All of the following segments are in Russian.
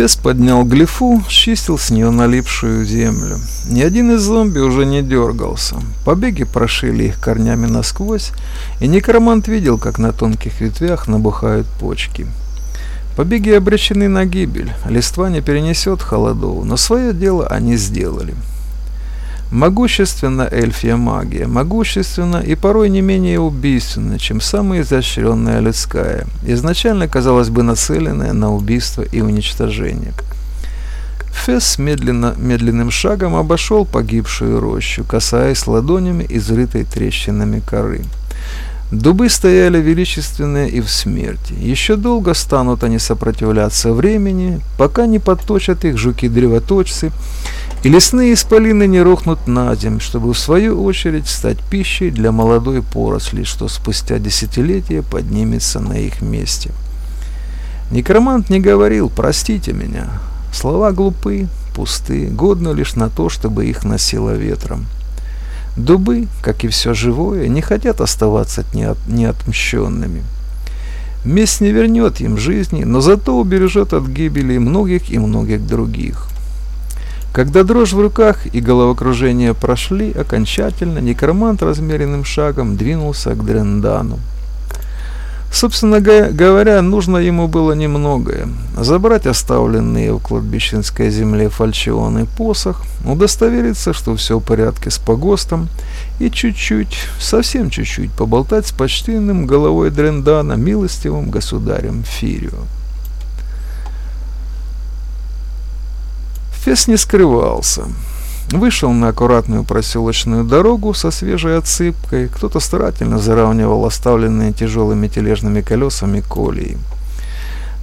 Фес поднял глифу, чистил с нее налипшую землю. Ни один из зомби уже не дергался. Побеги прошили их корнями насквозь, и некромант видел, как на тонких ветвях набухают почки. Побеги обречены на гибель, листва не перенесет холодов, но свое дело они сделали. Могущественна эльфия магия, могущественна и порой не менее убийственна, чем самая изощренная людская, изначально, казалось бы, нацеленная на убийство и уничтожение. Фесс медленно, медленным шагом обошел погибшую рощу, касаясь ладонями изрытой трещинами коры. Дубы стояли величественные и в смерти. Еще долго станут они сопротивляться времени, пока не подточат их жуки-древоточцы, и лесные исполины не рухнут на землю, чтобы в свою очередь стать пищей для молодой поросли, что спустя десятилетия поднимется на их месте. Некромант не говорил «простите меня». Слова глупы, пусты, годны лишь на то, чтобы их носило ветром. Дубы, как и все живое, не хотят оставаться неот, неотмщенными. Месть не вернет им жизни, но зато убережет от гибели многих и многих других. Когда дрожь в руках и головокружение прошли окончательно, некромант размеренным шагом двинулся к Дрендану. Собственно говоря, нужно ему было немногое. Забрать оставленные в кладбищенской земле фальчион и посох, удостовериться, что все в порядке с погостом, и чуть-чуть, совсем чуть-чуть поболтать с почтенным головой Дрендана, милостивым государем Фирио. Фес не скрывался. Вышел на аккуратную проселочную дорогу со свежей отсыпкой, кто-то старательно заравнивал оставленные тяжелыми тележными колесами колеи.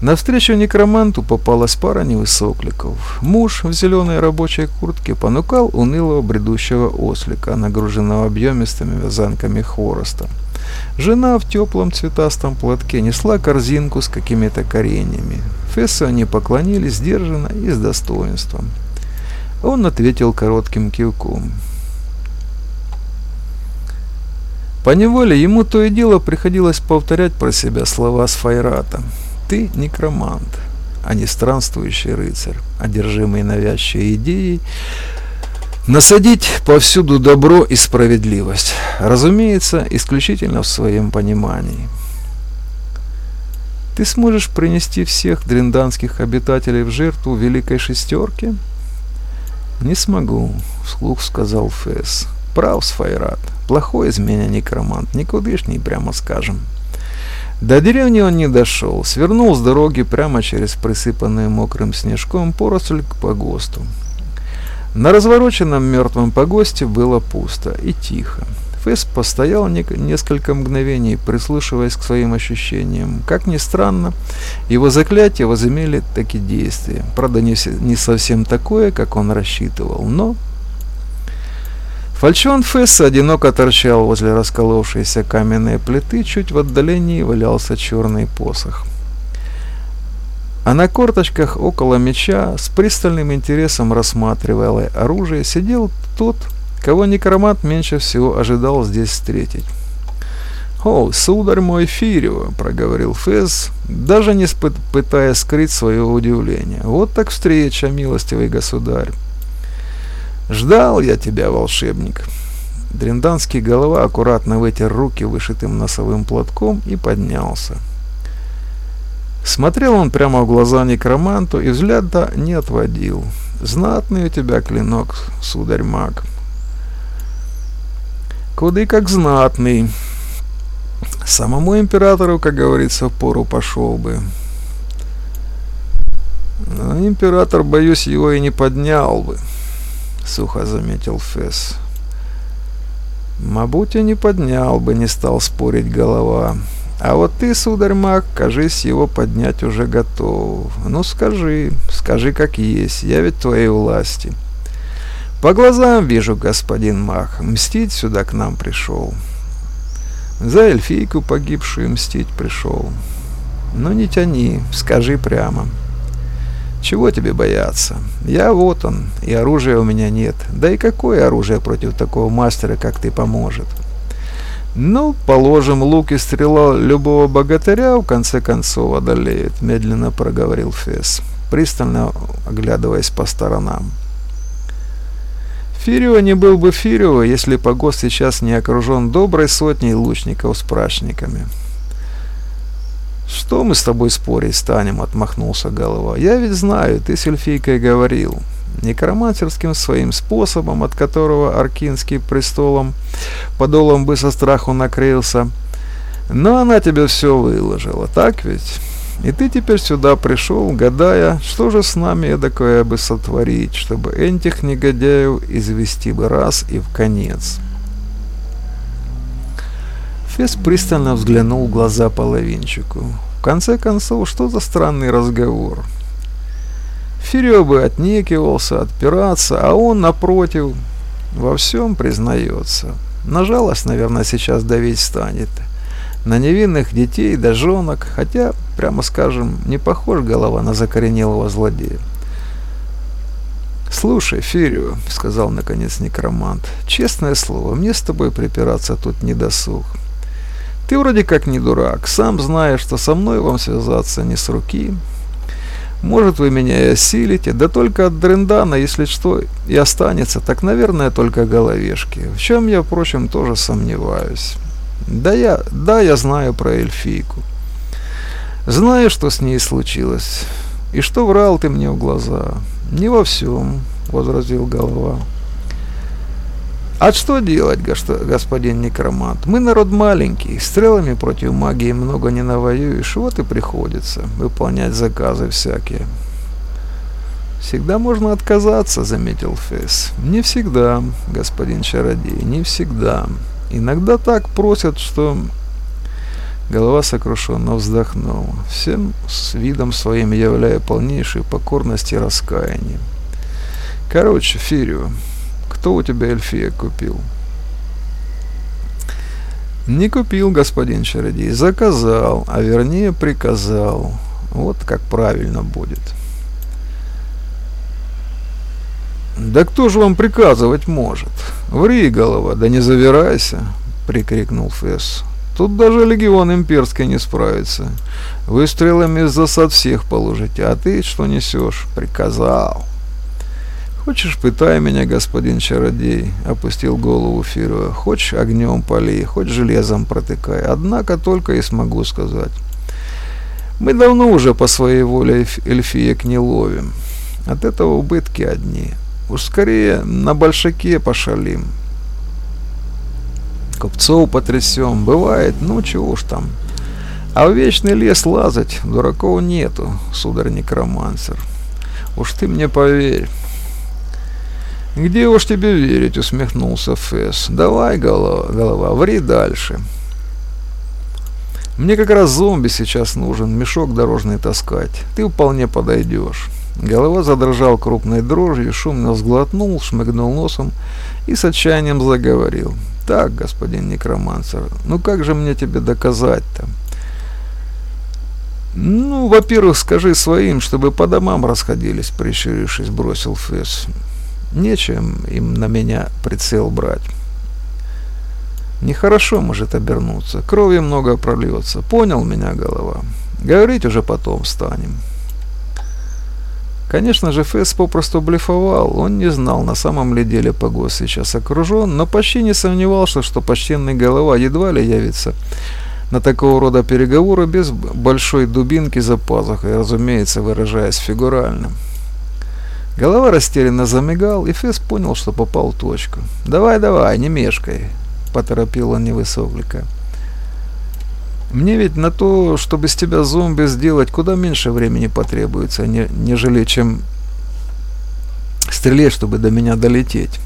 Навстречу некроманту попалась пара невысокликов. Муж в зеленой рабочей куртке понукал унылого бредущего ослика, нагруженного объемистыми вязанками хвороста. Жена в теплом цветастом платке несла корзинку с какими-то кореньями. Фессу они поклонились сдержанно и с достоинством. Он ответил коротким кивком. По неволе ему то и дело приходилось повторять про себя слова Сфайрата. «Ты некромант, а не странствующий рыцарь, одержимый навязчивой идеей, насадить повсюду добро и справедливость, разумеется, исключительно в своем понимании». Ты сможешь принести всех дренданских обитателей в жертву Великой Шестерке? Не смогу, вслух сказал Фэс. Прав, Сфайрат. Плохой из меня некромант, никудышний, прямо скажем. До деревни он не дошел, свернул с дороги прямо через присыпанную мокрым снежком поросль к погосту. На развороченном мертвом погосте было пусто и тихо. Фэс постоял не несколько мгновений, прислушиваясь к своим ощущениям. Как ни странно, его заклятия возымели такие действия. Правда, не, не совсем такое, как он рассчитывал, но... Фальчон Фесса одиноко торчал возле расколовшейся каменной плиты, чуть в отдалении валялся черный посох. А на корточках около меча, с пристальным интересом рассматривая оружие, сидел тот, кого некромат меньше всего ожидал здесь встретить. «О, сударь мой Фирио», — проговорил Фез, даже не пытаясь скрыть свое удивление. «Вот так встреча, милостивый государь!» «Ждал я тебя, волшебник!» Дренданский голова аккуратно вытер руки вышитым носовым платком и поднялся. Смотрел он прямо в глаза некроманту и взгляда не отводил. «Знатный у тебя клинок, сударь маг!» Куды как знатный. Самому императору, как говорится, в пору пошел бы. Но император, боюсь, его и не поднял бы, сухо заметил Фесс. Мабуть, и не поднял бы, не стал спорить голова. А вот ты, сударь маг, кажись, его поднять уже готов. Ну скажи, скажи как есть, я ведь твоей власти. — по глазам вижу, господин Мах, мстить сюда к нам пришел. За эльфийку погибшую мстить пришел. Ну не тяни, скажи прямо. Чего тебе бояться? Я вот он, и оружия у меня нет. Да и какое оружие против такого мастера, как ты, поможет? Ну, положим, лук и стрела любого богатыря в конце концов одолеют, медленно проговорил Фесс. пристально оглядываясь по сторонам. Фирио не был бы Фирио, если погост сейчас не окружен доброй сотней лучников с прачниками. «Что мы с тобой спорить станем?» — отмахнулся голова. «Я ведь знаю, ты с эльфийкой говорил. Некромантерским своим способом, от которого Аркинский престолом подолом бы со страху накрылся. Но она тебе все выложила, так ведь?» И ты теперь сюда пришел, гадая, что же с нами эдакое бы сотворить, чтобы этих негодяев извести бы раз и в конец. Фес пристально взглянул в глаза половинчику. В конце концов, что за странный разговор? Фирио бы отнекивался, отпираться, а он, напротив, во всем признается. На жалость, наверное, сейчас давить станет. На невинных детей да женок, хотя Прямо скажем, не похож голова на закоренелого злодея. «Слушай, Фирио», — сказал наконец некромант, — «честное слово, мне с тобой припираться тут не досуг. Ты вроде как не дурак, сам знаешь, что со мной вам связаться не с руки. Может, вы меня и осилите, да только от Дрендана, если что, и останется, так, наверное, только головешки, в чем я, впрочем, тоже сомневаюсь. Да я, да, я знаю про эльфийку. Знаю, что с ней случилось. И что врал ты мне в глаза? Не во всем, возразил голова. А что делать, господин некромант? Мы народ маленький, стрелами против магии много не навоюешь, вот и приходится выполнять заказы всякие. Всегда можно отказаться, заметил Фесс. Не всегда, господин чародей, не всегда. Иногда так просят, что Голова сокрушенно вздохнула, всем с видом своим являя полнейшую покорность и раскаяние. Короче, Фирио, кто у тебя эльфия купил? Не купил, господин чародей, заказал, а вернее приказал. Вот как правильно будет. Да кто же вам приказывать может? Ври, голова, да не завирайся, прикрикнул Фесс. Тут даже легион имперский не справится. Вы стрелами из засад всех положите, а ты что несешь? Приказал. Хочешь, пытай меня, господин чародей, опустил голову Фирова. Хочешь, огнем пали, хоть железом протыкай. Однако только и смогу сказать. Мы давно уже по своей воле эльфиек не ловим. От этого убытки одни. Уж скорее на большаке пошалим. Купцов потрясем. Бывает, ну чего уж там. А в вечный лес лазать дураков нету, сударь некромансер. Уж ты мне поверь. «Где уж тебе верить?» — усмехнулся Фэс. «Давай, голова, голова, ври дальше». «Мне как раз зомби сейчас нужен, мешок дорожный таскать. Ты вполне подойдешь». Голова задрожал крупной дрожью, шумно сглотнул, шмыгнул носом и с отчаянием заговорил так, господин некромансер. Ну как же мне тебе доказать-то? Ну, во-первых, скажи своим, чтобы по домам расходились, прищурившись, бросил Фесс. Нечем им на меня прицел брать. Нехорошо может обернуться, крови много прольется. Понял меня, голова? Говорить уже потом станем. Конечно же, Фесс попросту блефовал, он не знал, на самом ли деле Погос сейчас окружен, но почти не сомневался, что почтенный голова едва ли явится на такого рода переговоры без большой дубинки за пазухой, разумеется, выражаясь фигурально. Голова растерянно замигал, и Фесс понял, что попал в точку. «Давай, давай, не мешкай», — поторопил он невысоклика. Мне ведь на то, чтобы с тебя зомби сделать, куда меньше времени потребуется, не, нежели чем стрелять, чтобы до меня долететь.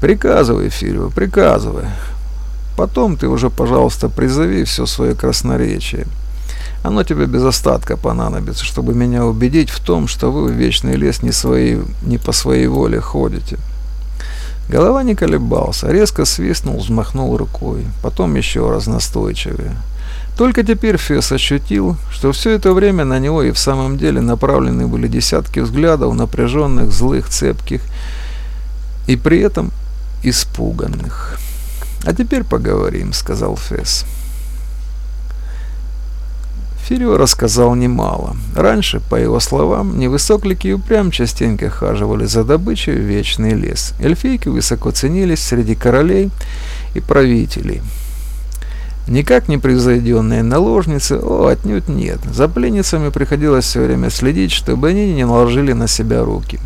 Приказывай, Фирио, приказывай. Потом ты уже, пожалуйста, призови все свое красноречие. Оно тебе без остатка понадобится, чтобы меня убедить в том, что вы в вечный лес не, свои, не по своей воле ходите. Голова не колебался, резко свистнул, взмахнул рукой, потом еще раз настойчивее. Только теперь Фесс ощутил, что все это время на него и в самом деле направлены были десятки взглядов, напряженных, злых, цепких и при этом испуганных. «А теперь поговорим», — сказал Фесс. Фирио рассказал немало. Раньше, по его словам, невысоклики и упрям частенько хаживали за добычей в вечный лес. Эльфийки высоко ценились среди королей и правителей. Никак не превзойденные наложницы, о, отнюдь нет. За пленницами приходилось все время следить, чтобы они не наложили на себя руки.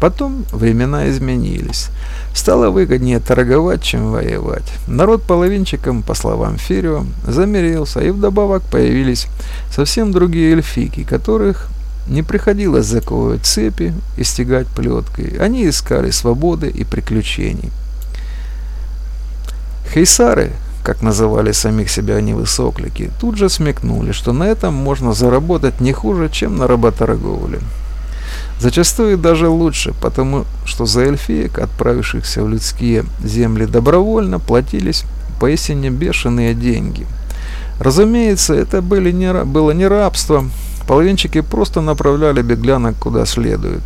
Потом времена изменились. Стало выгоднее торговать, чем воевать. Народ половинчиком, по словам Фирио, замерился, и вдобавок появились совсем другие эльфики, которых не приходилось заковывать цепи и стегать плеткой. Они искали свободы и приключений. Хейсары, как называли самих себя невысоклики, тут же смекнули, что на этом можно заработать не хуже, чем на работорговле. Зачастую даже лучше, потому что за эльфиек, отправившихся в людские земли добровольно, платились поистине бешеные деньги. Разумеется, это были не, было не рабство, половинчики просто направляли беглянок куда следует.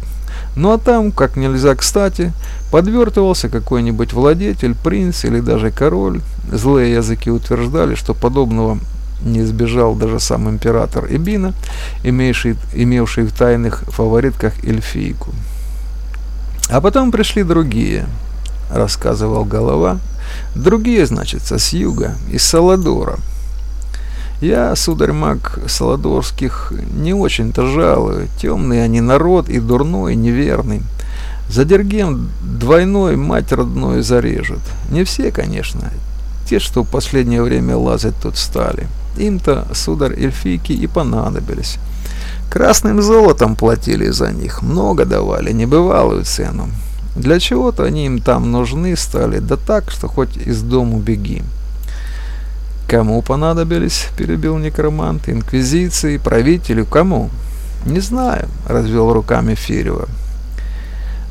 Ну а там, как нельзя кстати, подвертывался какой-нибудь владетель, принц или даже король. Злые языки утверждали, что подобного не избежал даже сам император Эбина, имевший, имевший в тайных фаворитках эльфийку. А потом пришли другие, рассказывал голова. Другие, значит, с юга, из Саладора. Я, сударь маг Саладорских, не очень-то жалую. Темный они народ и дурной, неверный. За Дергем двойной мать родной зарежут. Не все, конечно. Те, что в последнее время лазать тут стали. Им-то, сударь, эльфийки и понадобились. Красным золотом платили за них, много давали, небывалую цену. Для чего-то они им там нужны стали, да так, что хоть из дому беги. Кому понадобились, перебил некромант, инквизиции, правителю, кому? Не знаю, развел руками Фирева.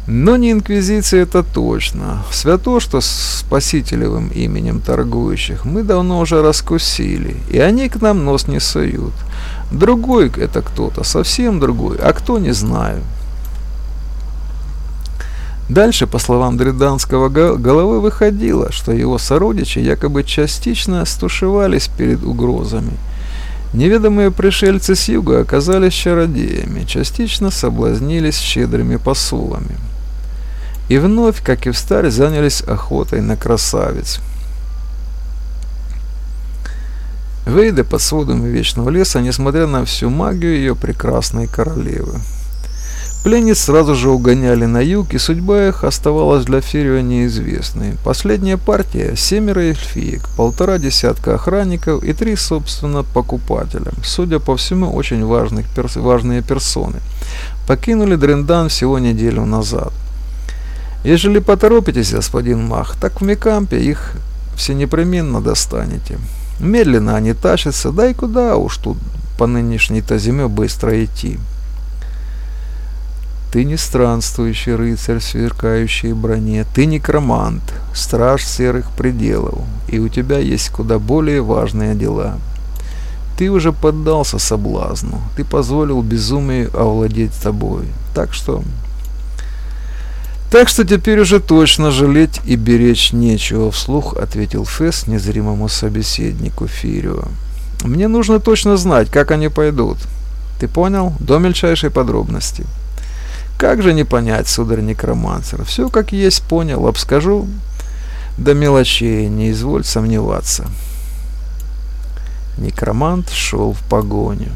Но не инквизиция это точно. Свято, что с спасителевым именем торгующих мы давно уже раскусили, и они к нам нос не суют. Другой это кто-то, совсем другой, а кто не знаю. Дальше, по словам Дриданского головы, выходило, что его сородичи якобы частично стушевались перед угрозами. Неведомые пришельцы с юга оказались чародеями, частично соблазнились щедрыми посулами и вновь, как и в старе, занялись охотой на красавиц. Выйдя под сводами Вечного Леса, несмотря на всю магию ее прекрасной королевы. Пленниц сразу же угоняли на юг, и судьба их оставалась для Ферио неизвестной. Последняя партия – семеро эльфиек, полтора десятка охранников и три, собственно, покупателя. Судя по всему, очень важных, перс важные персоны. Покинули Дрендан всего неделю назад. Ежели поторопитесь, господин Мах, так в Микампе их все непременно достанете. Медленно они тащатся, да и куда уж тут по нынешней-то зиме быстро идти. Ты не странствующий рыцарь в сверкающей броне, ты некромант, страж серых пределов, и у тебя есть куда более важные дела. Ты уже поддался соблазну, ты позволил безумию овладеть тобой, так что так что теперь уже точно жалеть и беречь нечего, вслух ответил Фесс незримому собеседнику Фирио. Мне нужно точно знать, как они пойдут. Ты понял? До мельчайшей подробности. Как же не понять, сударь некромансер? Все как есть понял, обскажу до мелочей, не изволь сомневаться. Некромант шел в погоню.